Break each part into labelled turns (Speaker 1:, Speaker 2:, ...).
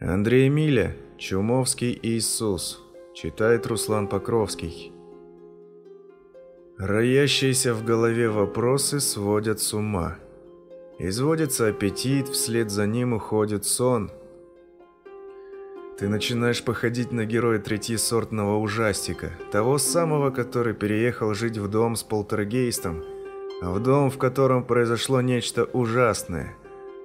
Speaker 1: Андрей Миля, Чумовский Иисус. Читает Руслан Покровский. Роящиеся в голове вопросы сводят с ума. Изводится аппетит, вслед за ним уходит сон. Ты начинаешь походить на героя третьесортного ужастика, того самого, который переехал жить в дом с полтергейстом, в дом, в котором произошло нечто ужасное.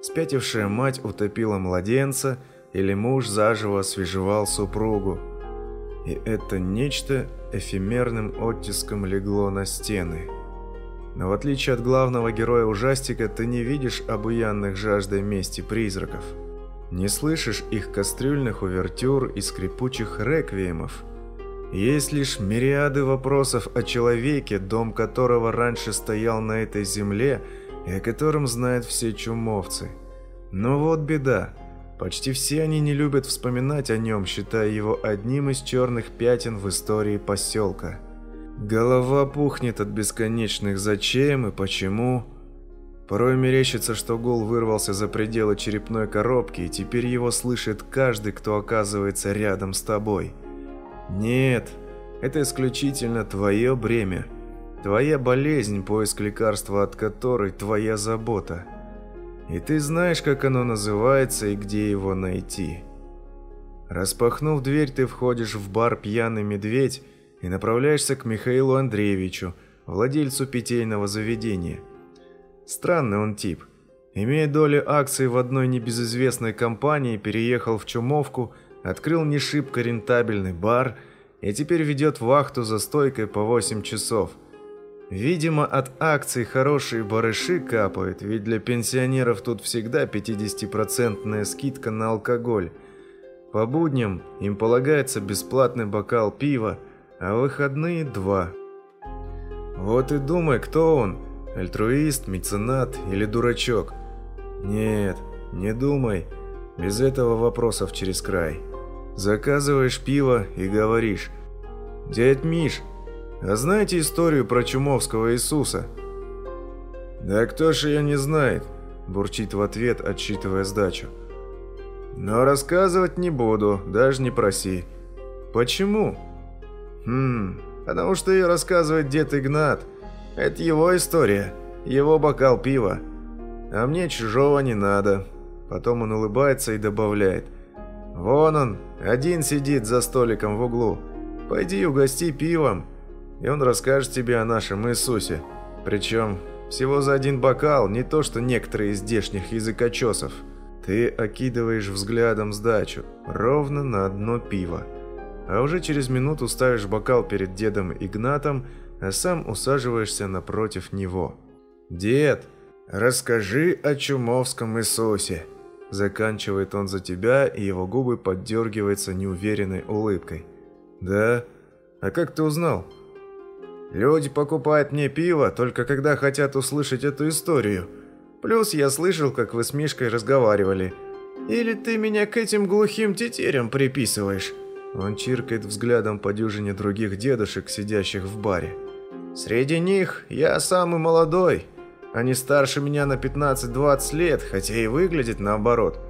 Speaker 1: Спятившая мать утопила младенца – или муж заживо освежевал супругу. И это нечто эфемерным оттиском легло на стены. Но в отличие от главного героя ужастика, ты не видишь обуянных жаждой мести призраков. Не слышишь их кастрюльных увертюр и скрипучих реквиемов. Есть лишь мириады вопросов о человеке, дом которого раньше стоял на этой земле и о котором знают все чумовцы. Но вот беда. Почти все они не любят вспоминать о нем, считая его одним из черных пятен в истории поселка. Голова пухнет от бесконечных «зачем» и «почему». Порой мерещится, что гул вырвался за пределы черепной коробки, и теперь его слышит каждый, кто оказывается рядом с тобой. Нет, это исключительно твое бремя. Твоя болезнь, поиск лекарства от которой твоя забота. И ты знаешь, как оно называется и где его найти. Распахнув дверь, ты входишь в бар «Пьяный медведь» и направляешься к Михаилу Андреевичу, владельцу питейного заведения. Странный он тип. Имея доли акций в одной небезызвестной компании, переехал в Чумовку, открыл не шибко рентабельный бар и теперь ведет вахту за стойкой по 8 часов – Видимо, от акций хорошие барыши капают, ведь для пенсионеров тут всегда 50% скидка на алкоголь. По будням им полагается бесплатный бокал пива, а выходные – два. Вот и думай, кто он – альтруист, меценат или дурачок. Нет, не думай, без этого вопросов через край. Заказываешь пиво и говоришь «Дядь Миш, а знаете историю про Чумовского Иисуса?» «Да кто ж ее не знает?» – бурчит в ответ, отсчитывая сдачу. «Но рассказывать не буду, даже не проси». «Почему?» «Хм, потому что ее рассказывает дед Игнат. Это его история, его бокал пива. А мне чужого не надо». Потом он улыбается и добавляет. «Вон он, один сидит за столиком в углу. Пойди угости пивом, и он расскажет тебе о нашем Иисусе. Причем всего за один бокал, не то что некоторые из здешних языкочесов. Ты окидываешь взглядом сдачу, ровно на одно пиво. А уже через минуту ставишь бокал перед дедом Игнатом, а сам усаживаешься напротив него. «Дед, расскажи о Чумовском Иисусе!» Заканчивает он за тебя, и его губы поддергиваются неуверенной улыбкой. «Да? А как ты узнал?» Люди покупают мне пиво только когда хотят услышать эту историю. Плюс я слышал, как вы с Мишкой разговаривали. Или ты меня к этим глухим тетерям приписываешь?» Он чиркает взглядом по дюжине других дедушек, сидящих в баре. «Среди них я самый молодой. Они старше меня на 15-20 лет, хотя и выглядит наоборот».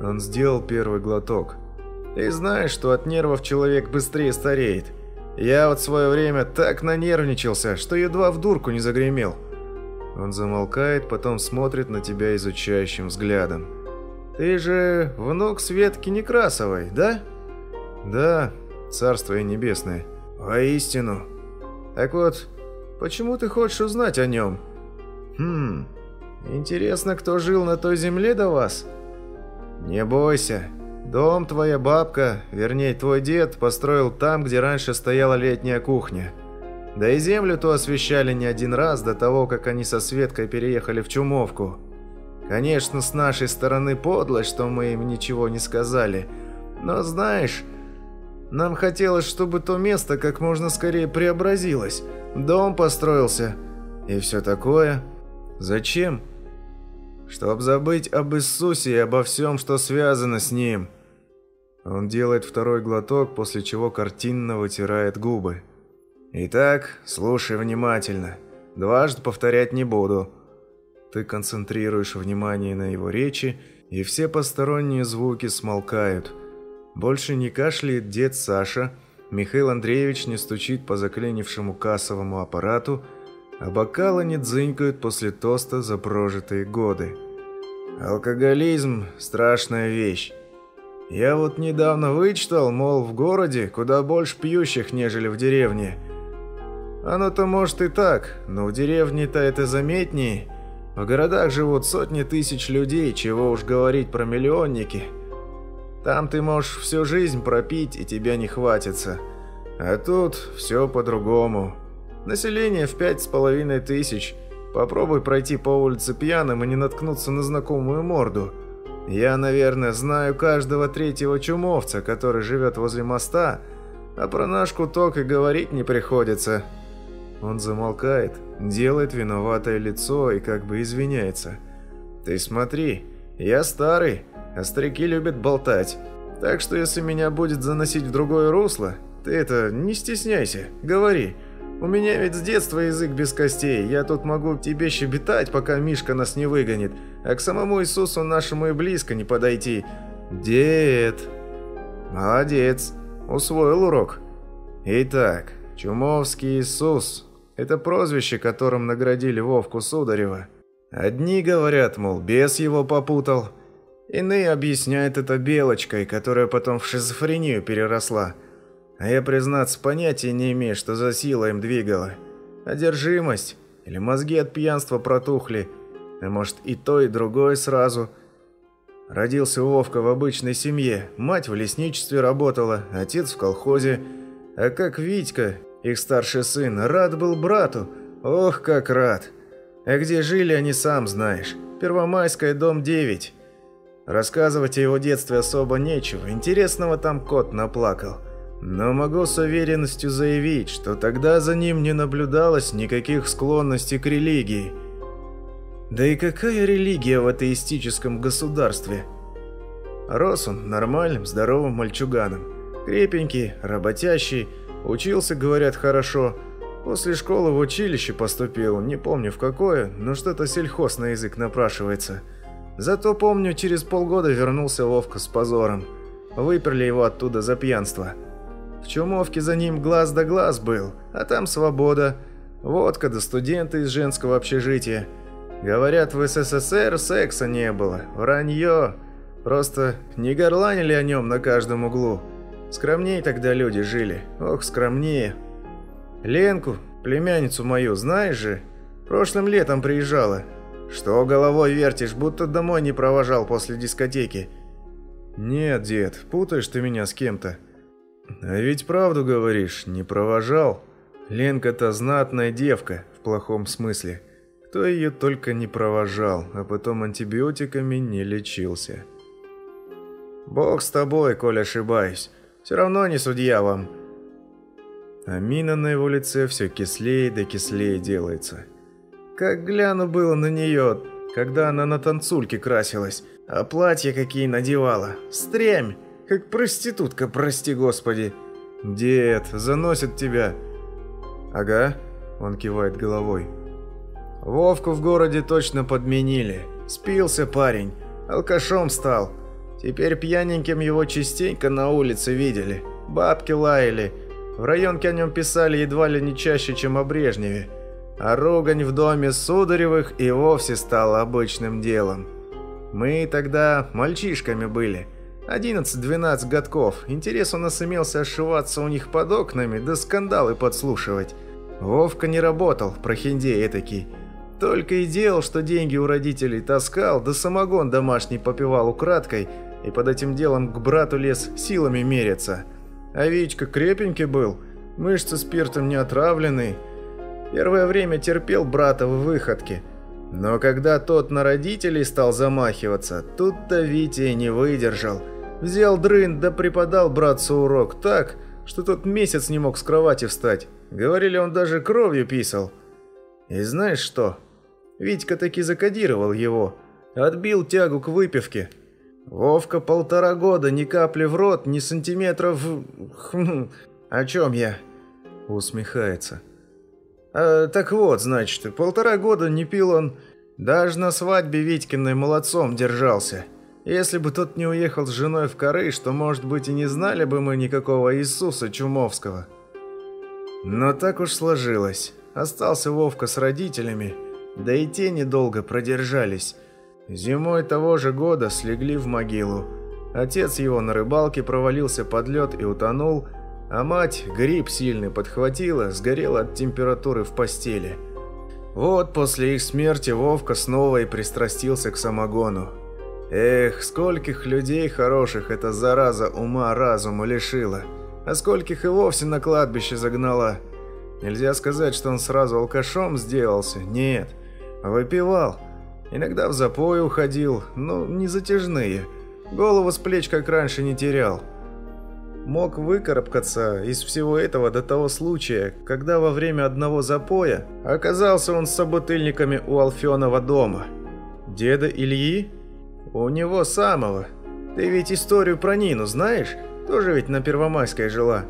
Speaker 1: Он сделал первый глоток. «Ты знаешь, что от нервов человек быстрее стареет. Я вот в свое время так нанервничался, что едва в дурку не загремел. Он замолкает, потом смотрит на тебя изучающим взглядом. Ты же внук Светки Некрасовой, да? Да, царство и небесное. Воистину. Так вот, почему ты хочешь узнать о нем? Хм, интересно, кто жил на той земле до вас? Не бойся, Дом твоя бабка, вернее твой дед, построил там, где раньше стояла летняя кухня. Да и землю то освещали не один раз до того, как они со Светкой переехали в Чумовку. Конечно, с нашей стороны подлость, что мы им ничего не сказали. Но знаешь, нам хотелось, чтобы то место как можно скорее преобразилось. Дом построился и все такое. Зачем? Чтоб забыть об Иисусе и обо всем, что связано с Ним. Он делает второй глоток, после чего картинно вытирает губы. «Итак, слушай внимательно. Дважды повторять не буду». Ты концентрируешь внимание на его речи и все посторонние звуки смолкают. Больше не кашляет дед Саша, Михаил Андреевич не стучит по заклинившему кассовому аппарату, а бокалы не дзынькают после тоста за прожитые годы. Алкоголизм – страшная вещь. Я вот недавно вычитал, мол, в городе куда больше пьющих, нежели в деревне. Оно-то может и так, но в деревне-то это заметнее. В городах живут сотни тысяч людей, чего уж говорить про миллионники. Там ты можешь всю жизнь пропить, и тебя не хватится. А тут все по-другому. Население в пять с половиной тысяч – Попробуй пройти по улице пьяным и не наткнуться на знакомую морду. Я, наверное, знаю каждого третьего чумовца, который живет возле моста, а про наш куток и говорить не приходится. Он замолкает, делает виноватое лицо и как бы извиняется. Ты смотри, я старый, а старики любят болтать. Так что если меня будет заносить в другое русло, ты это не стесняйся, говори. У меня ведь с детства язык без костей. Я тут могу тебе щебетать, пока Мишка нас не выгонит. А к самому Иисусу нашему и близко не подойти. Дед. Молодец. Усвоил урок. Итак, Чумовский Иисус. Это прозвище, которым наградили Вовку Сударева. Одни говорят, мол, бес его попутал. Иные объясняют это белочкой, которая потом в шизофрению переросла. А я, признаться, понятия не имею, что за сила им двигала. Одержимость? Или мозги от пьянства протухли? А может и то, и другое сразу? Родился Вовка в обычной семье. Мать в лесничестве работала, отец в колхозе. А как Витька, их старший сын, рад был брату. Ох, как рад. А где жили они, сам знаешь. Первомайская, дом 9. Рассказывать о его детстве особо нечего. Интересного там кот наплакал. Но могу с уверенностью заявить, что тогда за ним не наблюдалось никаких склонностей к религии. Да и какая религия в атеистическом государстве? Рос он нормальным, здоровым мальчуганом. Крепенький, работящий, учился, говорят, хорошо. После школы в училище поступил, не помню в какое, но что-то сельхоз на язык напрашивается. Зато помню, через полгода вернулся Вовка с позором. Выперли его оттуда за пьянство. В Чумовке за ним глаз да глаз был, а там свобода. Водка да студенты из женского общежития. Говорят, в СССР секса не было. Вранье. Просто не горланили о нем на каждом углу. Скромнее тогда люди жили. Ох, скромнее. Ленку, племянницу мою, знаешь же? Прошлым летом приезжала. Что головой вертишь, будто домой не провожал после дискотеки? Нет, дед, путаешь ты меня с кем-то. А ведь правду говоришь, не провожал. Ленка-то знатная девка, в плохом смысле. Кто ее только не провожал, а потом антибиотиками не лечился. Бог с тобой, коль ошибаюсь. Все равно не судья вам. А мина на его лице все кислее да кислее делается. Как гляну было на нее, когда она на танцульке красилась, а платья какие надевала. Стрямь! Как проститутка, прости господи. Дед, заносит тебя. Ага, он кивает головой. Вовку в городе точно подменили. Спился парень, алкашом стал. Теперь пьяненьким его частенько на улице видели. Бабки лаяли. В районке о нем писали едва ли не чаще, чем о Брежневе. А ругань в доме Сударевых и вовсе стала обычным делом. Мы тогда мальчишками были – 11-12 годков. Интерес у нас имелся ошиваться у них под окнами, да скандалы подслушивать. Вовка не работал, прохиндей этакий. Только и делал, что деньги у родителей таскал, да самогон домашний попивал украдкой, и под этим делом к брату лез силами мериться. А Вичка крепенький был, мышцы спиртом не отравлены. Первое время терпел брата в выходке. Но когда тот на родителей стал замахиваться, тут-то Витя не выдержал – Взял дрын, да преподал братцу урок так, что тот месяц не мог с кровати встать. Говорили, он даже кровью писал. И знаешь что? Витька таки закодировал его. Отбил тягу к выпивке. Вовка полтора года, ни капли в рот, ни сантиметров... Хм, о чем я? Усмехается. А, так вот, значит, полтора года не пил он... Даже на свадьбе Витькиной молодцом держался. Если бы тот не уехал с женой в Карыш, то, может быть, и не знали бы мы никакого Иисуса Чумовского. Но так уж сложилось. Остался Вовка с родителями, да и те недолго продержались. Зимой того же года слегли в могилу. Отец его на рыбалке провалился под лед и утонул, а мать гриб сильный подхватила, сгорела от температуры в постели. Вот после их смерти Вовка снова и пристрастился к самогону. Эх, скольких людей хороших эта зараза ума разума лишила, а скольких и вовсе на кладбище загнала. Нельзя сказать, что он сразу алкашом сделался, нет, выпивал. Иногда в запой уходил, но не затяжные. Голову с плеч как раньше не терял. Мог выкарабкаться из всего этого до того случая, когда во время одного запоя оказался он с собутыльниками у Алфенова дома. Деда Ильи? У него самого. Ты ведь историю про Нину знаешь? Тоже ведь на Первомайской жила.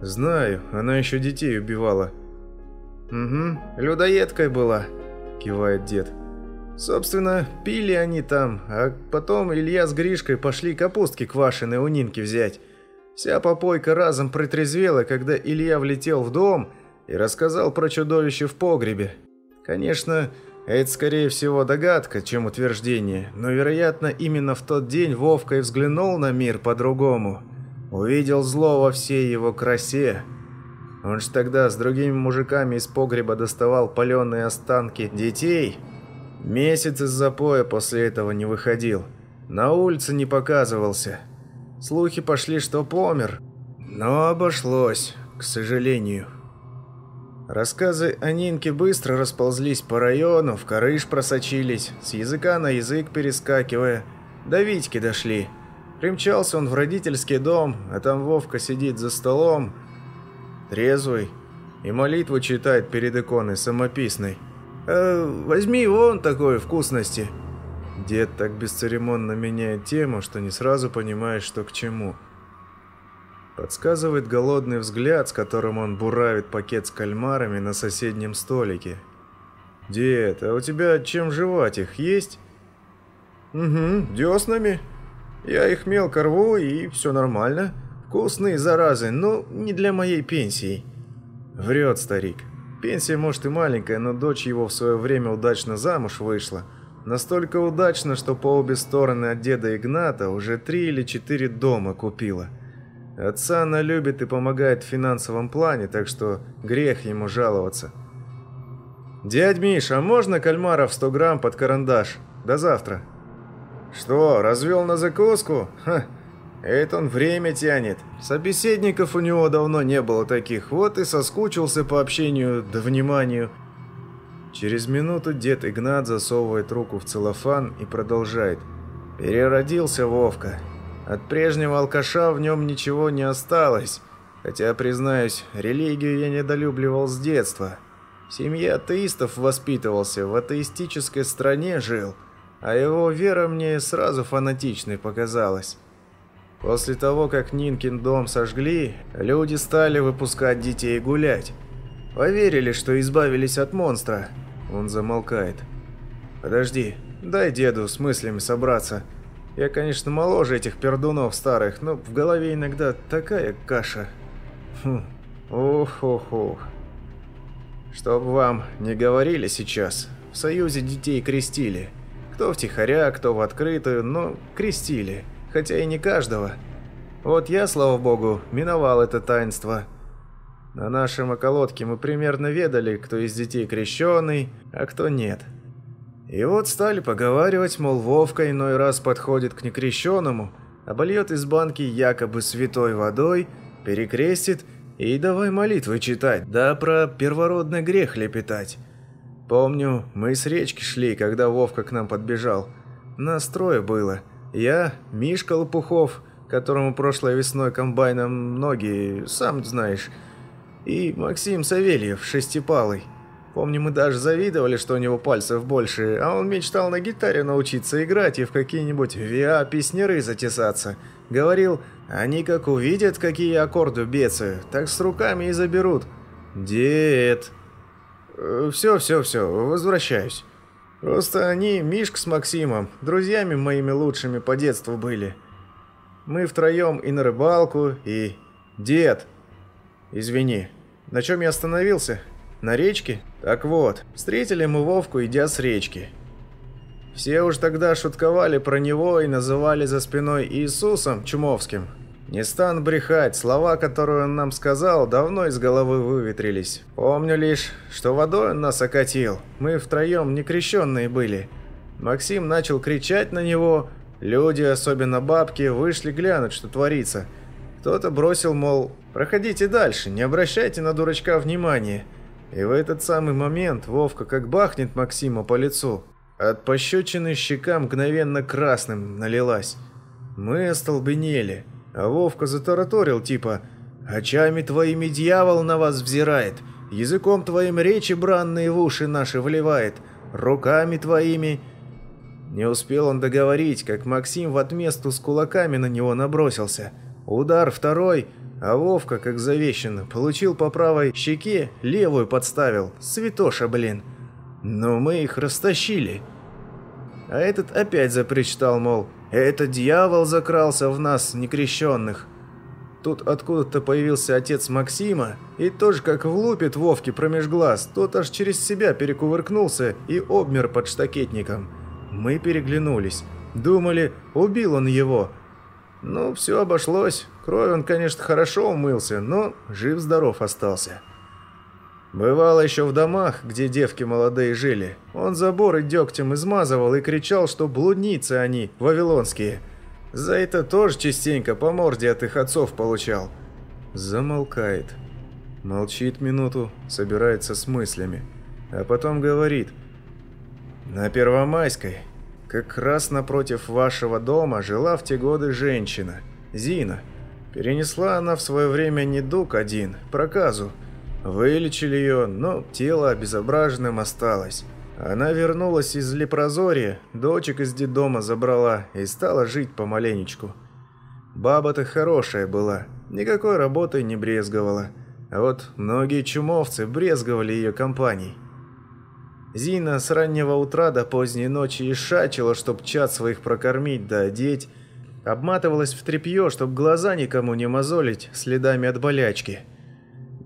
Speaker 1: Знаю, она еще детей убивала. Угу, людоедкой была, кивает дед. Собственно, пили они там, а потом Илья с Гришкой пошли капустки квашеной у Нинки взять. Вся попойка разом протрезвела, когда Илья влетел в дом и рассказал про чудовище в погребе. Конечно, это, скорее всего, догадка, чем утверждение, но, вероятно, именно в тот день Вовка и взглянул на мир по-другому. Увидел зло во всей его красе. Он ж тогда с другими мужиками из погреба доставал паленые останки детей. Месяц из запоя после этого не выходил. На улице не показывался. Слухи пошли, что помер. Но обошлось, к сожалению. Рассказы о Нинке быстро расползлись по району, в Карыш просочились, с языка на язык перескакивая. До Витьки дошли. Примчался он в родительский дом, а там Вовка сидит за столом, трезвый, и молитву читает перед иконой самописной. «Э, «Возьми вон такой вкусности». Дед так бесцеремонно меняет тему, что не сразу понимаешь, что к чему. Подсказывает голодный взгляд, с которым он буравит пакет с кальмарами на соседнем столике. «Дед, а у тебя чем жевать их есть?» «Угу, деснами. Я их мелко рву, и все нормально. Вкусные заразы, но не для моей пенсии». Врет старик. Пенсия, может, и маленькая, но дочь его в свое время удачно замуж вышла. Настолько удачно, что по обе стороны от деда Игната уже три или четыре дома купила – Отца она любит и помогает в финансовом плане, так что грех ему жаловаться. «Дядь Миш, а можно кальмаров 100 грамм под карандаш? До завтра». «Что, развел на закуску? Ха, это он время тянет. Собеседников у него давно не было таких, вот и соскучился по общению да вниманию». Через минуту дед Игнат засовывает руку в целлофан и продолжает. «Переродился Вовка. От прежнего алкаша в нем ничего не осталось, хотя, признаюсь, религию я недолюбливал с детства. В семье атеистов воспитывался, в атеистической стране жил, а его вера мне сразу фанатичной показалась. После того, как Нинкин дом сожгли, люди стали выпускать детей гулять. Поверили, что избавились от монстра. Он замолкает. «Подожди, дай деду с мыслями собраться». Я, конечно, моложе этих пердунов старых, но в голове иногда такая каша. Хм. Ух-ух-ух. Чтоб вам не говорили сейчас, в Союзе детей крестили. Кто втихаря, кто в открытую, но крестили. Хотя и не каждого. Вот я, слава богу, миновал это таинство. На нашем околотке мы примерно ведали, кто из детей крещеный, а кто нет. И вот стали поговаривать, мол, Вовка иной раз подходит к некрещенному, обольет из банки якобы святой водой, перекрестит и давай молитвы читать, да про первородный грех лепетать. Помню, мы с речки шли, когда Вовка к нам подбежал. Нас трое было. Я, Мишка Лопухов, которому прошлой весной комбайном ноги, сам знаешь, и Максим Савельев, шестипалый. Помню, мы даже завидовали, что у него пальцев больше, а он мечтал на гитаре научиться играть и в какие-нибудь ВИА-песнеры затесаться. Говорил, они как увидят, какие аккорды бецаю, так с руками и заберут. Дед. Все, все, все, возвращаюсь. Просто они, Мишка с Максимом, друзьями моими лучшими по детству были. Мы втроем и на рыбалку, и... Дед! Извини, на чем я остановился? На речке? Так вот, встретили мы Вовку, идя с речки. Все уж тогда шутковали про него и называли за спиной Иисусом Чумовским. Не стану брехать, слова, которые он нам сказал, давно из головы выветрились. Помню лишь, что водой он нас окатил. Мы втроем некрещенные были. Максим начал кричать на него. Люди, особенно бабки, вышли глянуть, что творится. Кто-то бросил, мол, проходите дальше, не обращайте на дурачка внимания. И в этот самый момент Вовка как бахнет Максима по лицу. От пощечины щека мгновенно красным налилась. Мы остолбенели. А Вовка затараторил типа «Очами твоими дьявол на вас взирает, языком твоим речи бранные в уши наши вливает, руками твоими...» Не успел он договорить, как Максим в отместу с кулаками на него набросился. Удар второй, а Вовка, как завещано, получил по правой щеке, левую подставил. Святоша, блин. Но мы их растащили. А этот опять запричитал, мол, это дьявол закрался в нас, некрещенных. Тут откуда-то появился отец Максима, и тоже как влупит Вовке промеж глаз, тот аж через себя перекувыркнулся и обмер под штакетником. Мы переглянулись. Думали, убил он его. Ну, все обошлось. Кровь он, конечно, хорошо умылся, но жив-здоров остался. Бывало еще в домах, где девки молодые жили. Он заборы дегтем измазывал и кричал, что блудницы они, вавилонские. За это тоже частенько по морде от их отцов получал. Замолкает. Молчит минуту, собирается с мыслями. А потом говорит. На Первомайской, как раз напротив вашего дома, жила в те годы женщина. Зина. Перенесла она в свое время недуг один, проказу. Вылечили ее, но тело обезображенным осталось. Она вернулась из лепрозория, дочек из детдома забрала и стала жить помаленечку. Баба-то хорошая была, никакой работой не брезговала. А вот многие чумовцы брезговали ее компанией. Зина с раннего утра до поздней ночи ишачила, чтоб чад своих прокормить да одеть, обматывалась в тряпье, чтоб глаза никому не мозолить следами от болячки –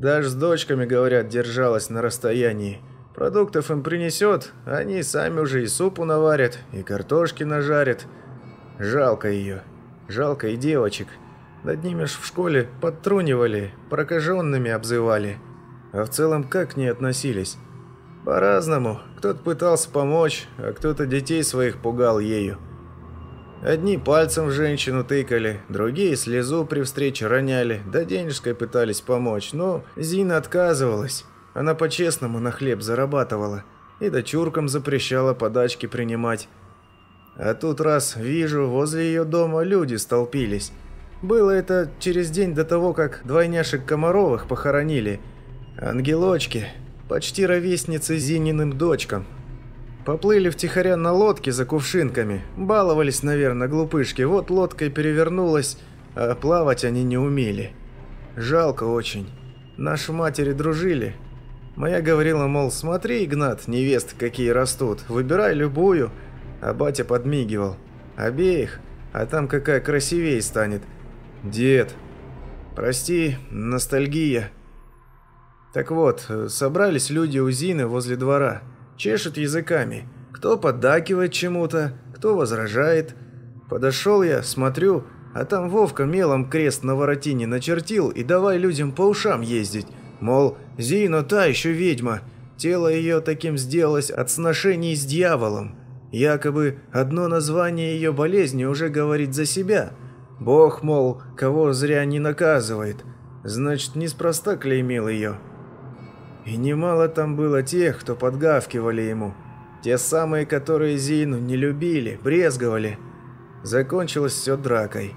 Speaker 1: даже с дочками, говорят, держалась на расстоянии. Продуктов им принесет, они сами уже и супу наварят, и картошки нажарят. Жалко ее. Жалко и девочек. Над ними ж в школе подтрунивали, прокаженными обзывали. А в целом как к ней относились? По-разному. Кто-то пытался помочь, а кто-то детей своих пугал ею. Одни пальцем в женщину тыкали, другие слезу при встрече роняли, да денежкой пытались помочь, но Зина отказывалась. Она по-честному на хлеб зарабатывала и дочуркам запрещала подачки принимать. А тут раз вижу, возле ее дома люди столпились. Было это через день до того, как двойняшек Комаровых похоронили. Ангелочки, почти ровесницы Зининым дочкам, Поплыли втихаря на лодке за кувшинками. Баловались, наверное, глупышки. Вот лодка и перевернулась, а плавать они не умели. Жалко очень. Наши матери дружили. Моя говорила, мол, смотри, Игнат, невест какие растут, выбирай любую. А батя подмигивал. Обеих, а там какая красивее станет. Дед, прости, ностальгия. Так вот, собрались люди у Зины возле двора чешут языками. Кто поддакивает чему-то, кто возражает. Подошел я, смотрю, а там Вовка мелом крест на воротине начертил и давай людям по ушам ездить. Мол, Зина та еще ведьма. Тело ее таким сделалось от сношений с дьяволом. Якобы одно название ее болезни уже говорит за себя. Бог, мол, кого зря не наказывает. Значит, неспроста клеймил ее. И немало там было тех, кто подгавкивали ему. Те самые, которые Зину не любили, брезговали. Закончилось все дракой.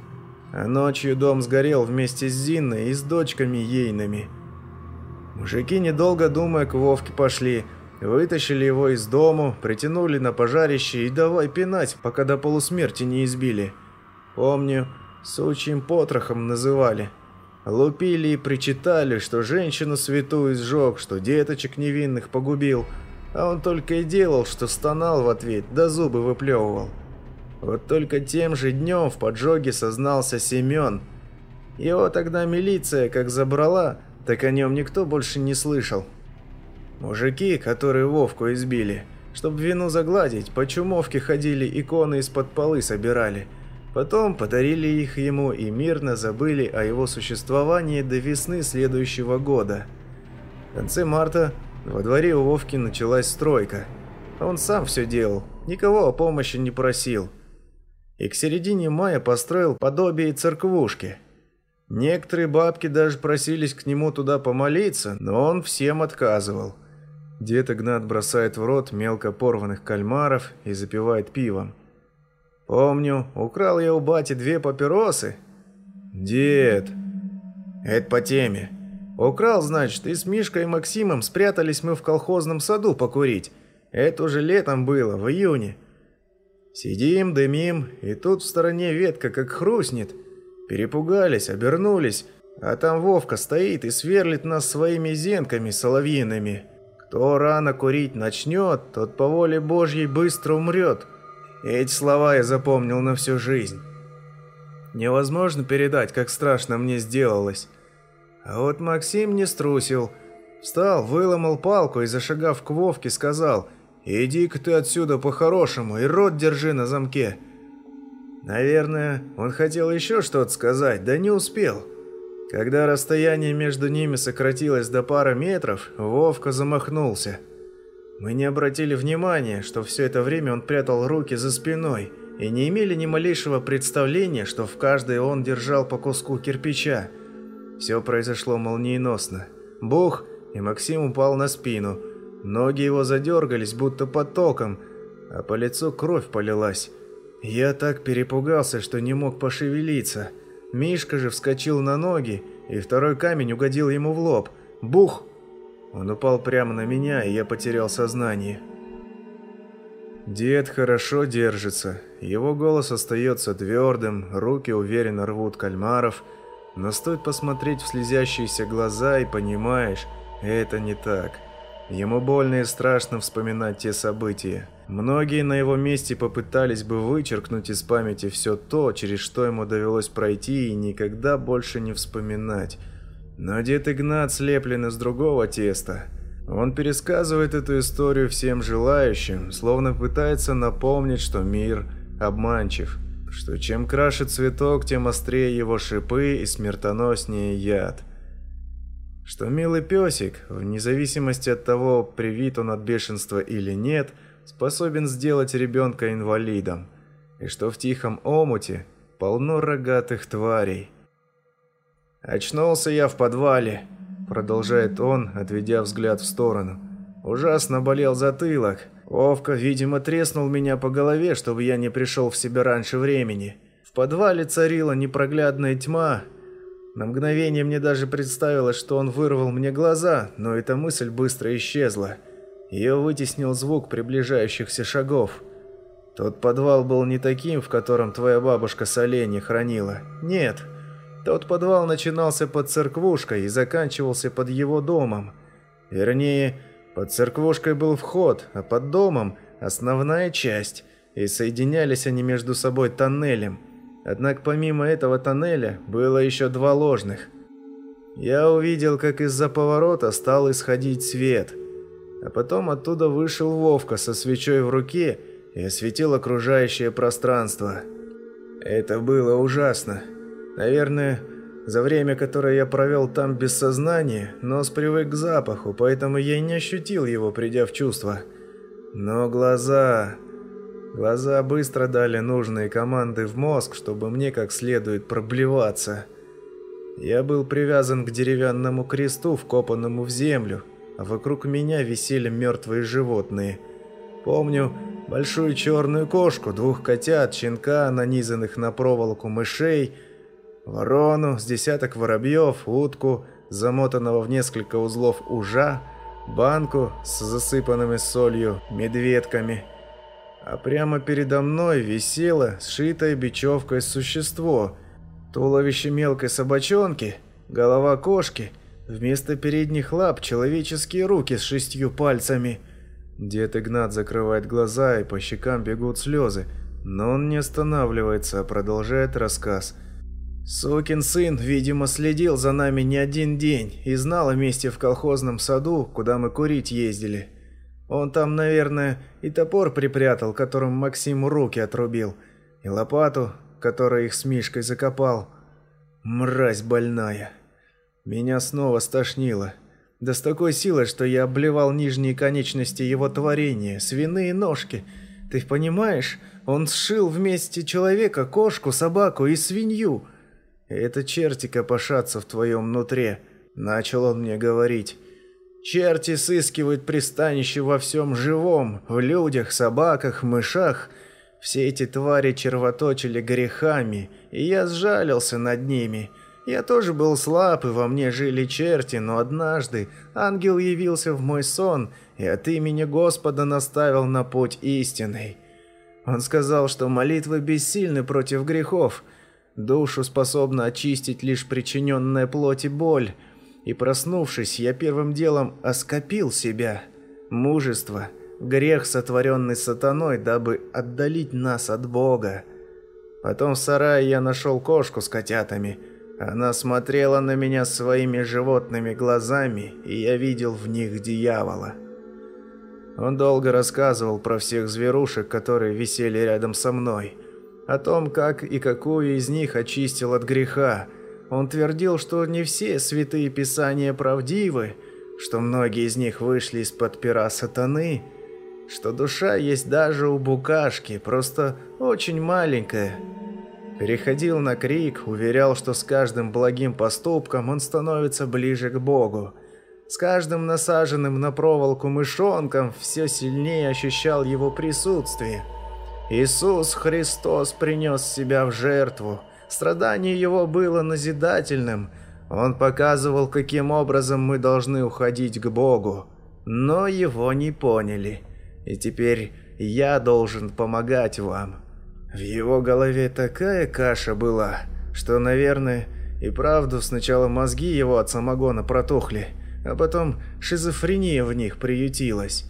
Speaker 1: А ночью дом сгорел вместе с Зиной и с дочками ейными. Мужики, недолго думая, к Вовке пошли. Вытащили его из дому, притянули на пожарище и давай пинать, пока до полусмерти не избили. Помню, сучьим потрохом называли. Лупили и причитали, что женщину святую сжег, что деточек невинных погубил. а он только и делал, что стонал в ответ, да зубы выплевывал. Вот только тем же днем в поджоге сознался Семен. Его тогда милиция как забрала, так о нем никто больше не слышал. Мужики, которые Вовку избили, чтобы вину загладить, по чумовке ходили, иконы из-под полы собирали. Потом подарили их ему и мирно забыли о его существовании до весны следующего года. В конце марта во дворе у Вовки началась стройка. Он сам все делал, никого о помощи не просил. И к середине мая построил подобие церквушки. Некоторые бабки даже просились к нему туда помолиться, но он всем отказывал. Дед Игнат бросает в рот мелко порванных кальмаров и запивает пивом. «Помню, украл я у бати две папиросы». «Дед!» «Это по теме. Украл, значит, и с Мишкой и Максимом спрятались мы в колхозном саду покурить. Это уже летом было, в июне. Сидим, дымим, и тут в стороне ветка как хрустнет. Перепугались, обернулись, а там Вовка стоит и сверлит нас своими зенками соловьиными. Кто рано курить начнет, тот по воле Божьей быстро умрет. Эти слова я запомнил на всю жизнь. Невозможно передать, как страшно мне сделалось. А вот Максим не струсил. Встал, выломал палку и, зашагав к Вовке, сказал «Иди-ка ты отсюда по-хорошему и рот держи на замке». Наверное, он хотел еще что-то сказать, да не успел. Когда расстояние между ними сократилось до пары метров, Вовка замахнулся. Мы не обратили внимания, что все это время он прятал руки за спиной и не имели ни малейшего представления, что в каждой он держал по куску кирпича – все произошло молниеносно. Бух, и Максим упал на спину. Ноги его задергались, будто под током, а по лицу кровь полилась. Я так перепугался, что не мог пошевелиться. Мишка же вскочил на ноги, и второй камень угодил ему в лоб. Бух! Он упал прямо на меня, и я потерял сознание. Дед хорошо держится. Его голос остается твердым, руки уверенно рвут кальмаров – но стоит посмотреть в слезящиеся глаза и понимаешь, это не так. Ему больно и страшно вспоминать те события. Многие на его месте попытались бы вычеркнуть из памяти все то, через что ему довелось пройти и никогда больше не вспоминать. Но дед Игнат слеплен из другого теста. Он пересказывает эту историю всем желающим, словно пытается напомнить, что мир обманчив что чем краше цветок, тем острее его шипы и смертоноснее яд. Что милый песик, вне зависимости от того, привит он от бешенства или нет, способен сделать ребенка инвалидом, и что в тихом омуте полно рогатых тварей. «Очнулся я в подвале», — продолжает он, отведя взгляд в сторону. «Ужасно болел затылок, Овка, видимо, треснул меня по голове, чтобы я не пришел в себя раньше времени. В подвале царила непроглядная тьма. На мгновение мне даже представилось, что он вырвал мне глаза, но эта мысль быстро исчезла. Ее вытеснил звук приближающихся шагов. Тот подвал был не таким, в котором твоя бабушка соленья хранила. Нет. Тот подвал начинался под церквушкой и заканчивался под его домом. Вернее, под церквушкой был вход, а под домом – основная часть, и соединялись они между собой тоннелем. Однако помимо этого тоннеля было еще два ложных. Я увидел, как из-за поворота стал исходить свет, а потом оттуда вышел Вовка со свечой в руке и осветил окружающее пространство. Это было ужасно. Наверное, за время, которое я провел там без сознания, нос привык к запаху, поэтому я не ощутил его, придя в чувство. Но глаза... Глаза быстро дали нужные команды в мозг, чтобы мне как следует проблеваться. Я был привязан к деревянному кресту, вкопанному в землю, а вокруг меня висели мертвые животные. Помню большую черную кошку, двух котят, щенка, нанизанных на проволоку мышей – Ворону, с десяток воробьев, утку, замотанного в несколько узлов ужа, банку с засыпанными солью медведками. А прямо передо мной висело сшитое бечевкой существо. Туловище мелкой собачонки, голова кошки, вместо передних лап человеческие руки с шестью пальцами. Дед Игнат закрывает глаза, и по щекам бегут слезы, но он не останавливается, а продолжает рассказ. «Сукин сын, видимо, следил за нами не один день и знал о месте в колхозном саду, куда мы курить ездили. Он там, наверное, и топор припрятал, которым Максим руки отрубил, и лопату, которой их с Мишкой закопал. Мразь больная. Меня снова стошнило. Да с такой силой, что я обливал нижние конечности его творения, свиные ножки. Ты понимаешь, он сшил вместе человека, кошку, собаку и свинью. Это черти копошатся в твоем нутре, начал он мне говорить. Черти сыскивают пристанище во всем живом, в людях, собаках, мышах. Все эти твари червоточили грехами, и я сжалился над ними – я тоже был слаб, и во мне жили черти, но однажды ангел явился в мой сон и от имени Господа наставил на путь истинный. Он сказал, что молитвы бессильны против грехов. Душу способна очистить лишь причиненная плоти боль. И проснувшись, я первым делом оскопил себя. Мужество, грех, сотворенный сатаной, дабы отдалить нас от Бога. Потом в сарае я нашел кошку с котятами – она смотрела на меня своими животными глазами, и я видел в них дьявола. Он долго рассказывал про всех зверушек, которые висели рядом со мной. О том, как и какую из них очистил от греха. Он твердил, что не все святые писания правдивы, что многие из них вышли из-под пера сатаны, что душа есть даже у букашки, просто очень маленькая – Переходил на крик, уверял, что с каждым благим поступком он становится ближе к Богу. С каждым насаженным на проволоку мышонком все сильнее ощущал его присутствие. Иисус Христос принес себя в жертву. Страдание его было назидательным. Он показывал, каким образом мы должны уходить к Богу. Но его не поняли. И теперь я должен помогать вам. В его голове такая каша была, что, наверное, и правду сначала мозги его от самогона протухли, а потом шизофрения в них приютилась.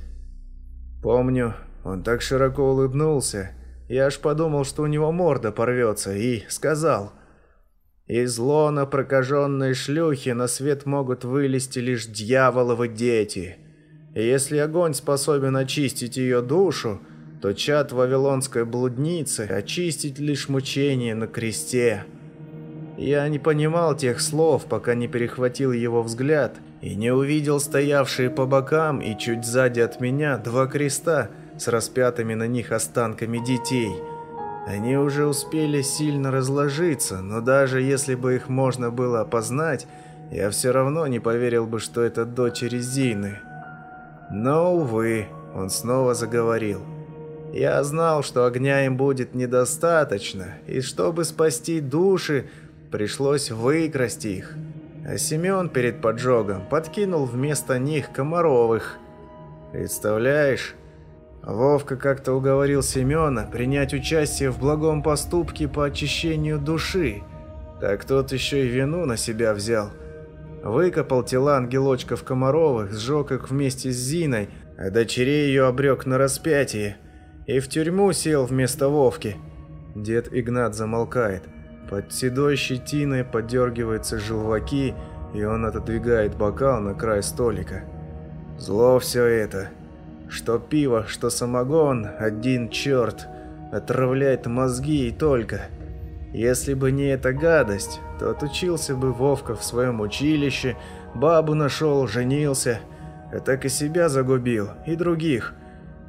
Speaker 1: Помню, он так широко улыбнулся, я аж подумал, что у него морда порвется, и сказал... Из лона прокаженной шлюхи на свет могут вылезти лишь дьяволовы дети. И если огонь способен очистить ее душу, то чад вавилонской блудницы очистить лишь мучение на кресте. Я не понимал тех слов, пока не перехватил его взгляд и не увидел стоявшие по бокам и чуть сзади от меня два креста с распятыми на них останками детей. Они уже успели сильно разложиться, но даже если бы их можно было опознать, я все равно не поверил бы, что это дочери Зины. Но, увы, он снова заговорил. Я знал, что огня им будет недостаточно, и чтобы спасти души, пришлось выкрасть их. А Семен перед поджогом подкинул вместо них Комаровых. Представляешь? Вовка как-то уговорил Семена принять участие в благом поступке по очищению души. Так тот еще и вину на себя взял. Выкопал тела ангелочков Комаровых, сжег их вместе с Зиной, а дочерей ее обрек на распятие – и в тюрьму сел вместо Вовки. Дед Игнат замолкает. Под седой щетиной подергиваются желваки, и он отодвигает бокал на край столика. Зло все это. Что пиво, что самогон, один черт. Отравляет мозги и только. Если бы не эта гадость, то отучился бы Вовка в своем училище, бабу нашел, женился, а так и себя загубил, и других –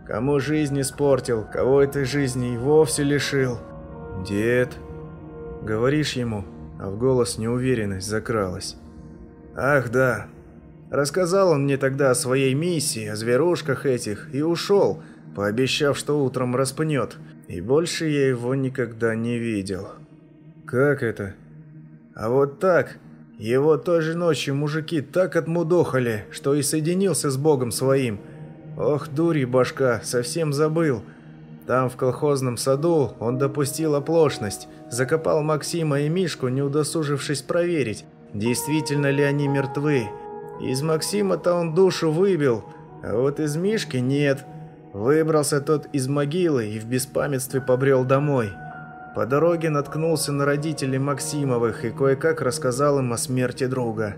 Speaker 1: Кому жизнь испортил, кого этой жизни и вовсе лишил. Дед, говоришь ему, а в голос неуверенность закралась. Ах да, рассказал он мне тогда о своей миссии, о зверушках этих, и ушел, пообещав, что утром распнет. И больше я его никогда не видел. Как это? А вот так. Его той же ночью мужики так отмудохали, что и соединился с богом своим – Ох, дури башка, совсем забыл. Там, в колхозном саду, он допустил оплошность. Закопал Максима и Мишку, не удосужившись проверить, действительно ли они мертвы. Из Максима-то он душу выбил, А вот из Мишки нет. Выбрался тот из могилы и в беспамятстве побрел домой. По дороге наткнулся на родителей Максимовых и кое-как рассказал им о смерти друга.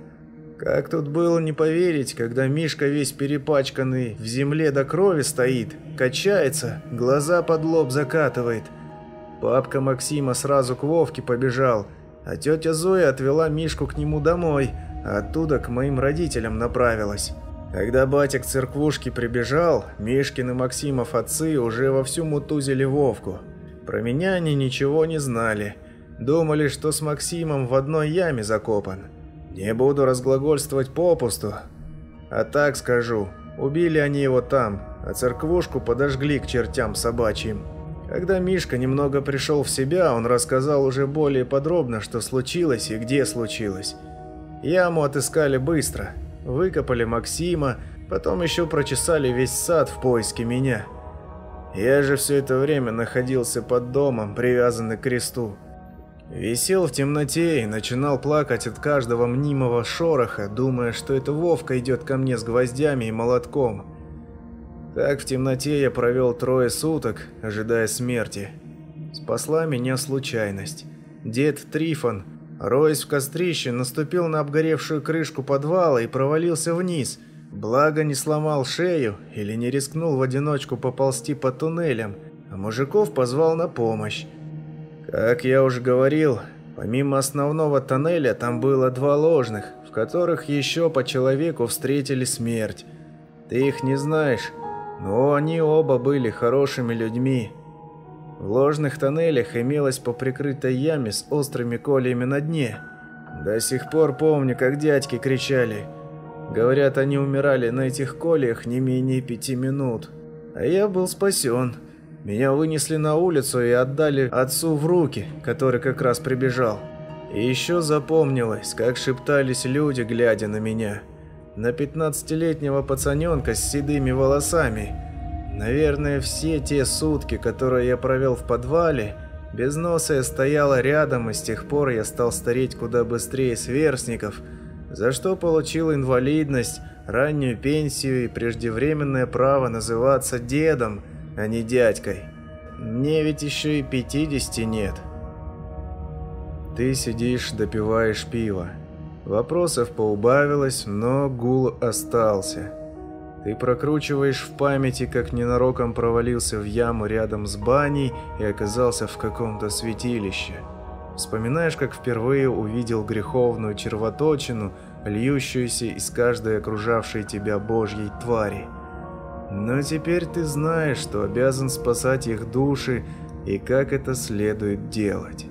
Speaker 1: Как тут было не поверить, когда Мишка весь перепачканный в земле до крови стоит, качается, глаза под лоб закатывает. Папка Максима сразу к Вовке побежал, а тетя Зоя отвела Мишку к нему домой, оттуда к моим родителям направилась. Когда батя к церквушке прибежал, Мишкин и Максимов отцы уже вовсю мутузили Вовку. Про меня они ничего не знали. Думали, что с Максимом в одной яме закопан. Не буду разглагольствовать попусту. А так скажу, убили они его там, а церквушку подожгли к чертям собачьим. Когда Мишка немного пришел в себя, он рассказал уже более подробно, что случилось и где случилось. Яму отыскали быстро – Выкопали Максима, потом еще прочесали весь сад в поиске меня. Я же все это время находился под домом, привязанный к кресту. Висел в темноте и начинал плакать от каждого мнимого шороха, думая, что это Вовка идет ко мне с гвоздями и молотком. Так в темноте я провел трое суток, ожидая смерти. Спасла меня случайность. Дед Трифон – Роясь в кострище, наступил на обгоревшую крышку подвала и провалился вниз. Благо не сломал шею или не рискнул в одиночку поползти по туннелям, а мужиков позвал на помощь. Как я уже говорил, помимо основного тоннеля там было два ложных, в которых еще по человеку встретили смерть. Ты их не знаешь, но они оба были хорошими людьми. В ложных тоннелях имелось по прикрытой яме с острыми кольями на дне. До сих пор помню, как дядьки кричали. Говорят, они умирали на этих кольях не менее пяти минут. А я был спасен. Меня вынесли на улицу и отдали отцу в руки, который как раз прибежал. И еще запомнилось, как шептались люди, глядя на меня. На пятнадцатилетнего пацаненка с седыми волосами – Наверное, все те сутки, которые я провел в подвале, безносая стояла рядом, и с тех пор я стал стареть куда быстрее сверстников, за что получил инвалидность, раннюю пенсию и преждевременное право называться дедом, а не дядькой. Мне ведь еще и 50 нет. Ты сидишь, допиваешь пиво. Вопросов поубавилось, но гул остался. Ты прокручиваешь в памяти, как ненароком провалился в яму рядом с баней и оказался в каком-то святилище. Вспоминаешь, как впервые увидел греховную червоточину, льющуюся из каждой окружавшей тебя божьей твари. Но теперь ты знаешь, что обязан спасать их души и как это следует делать.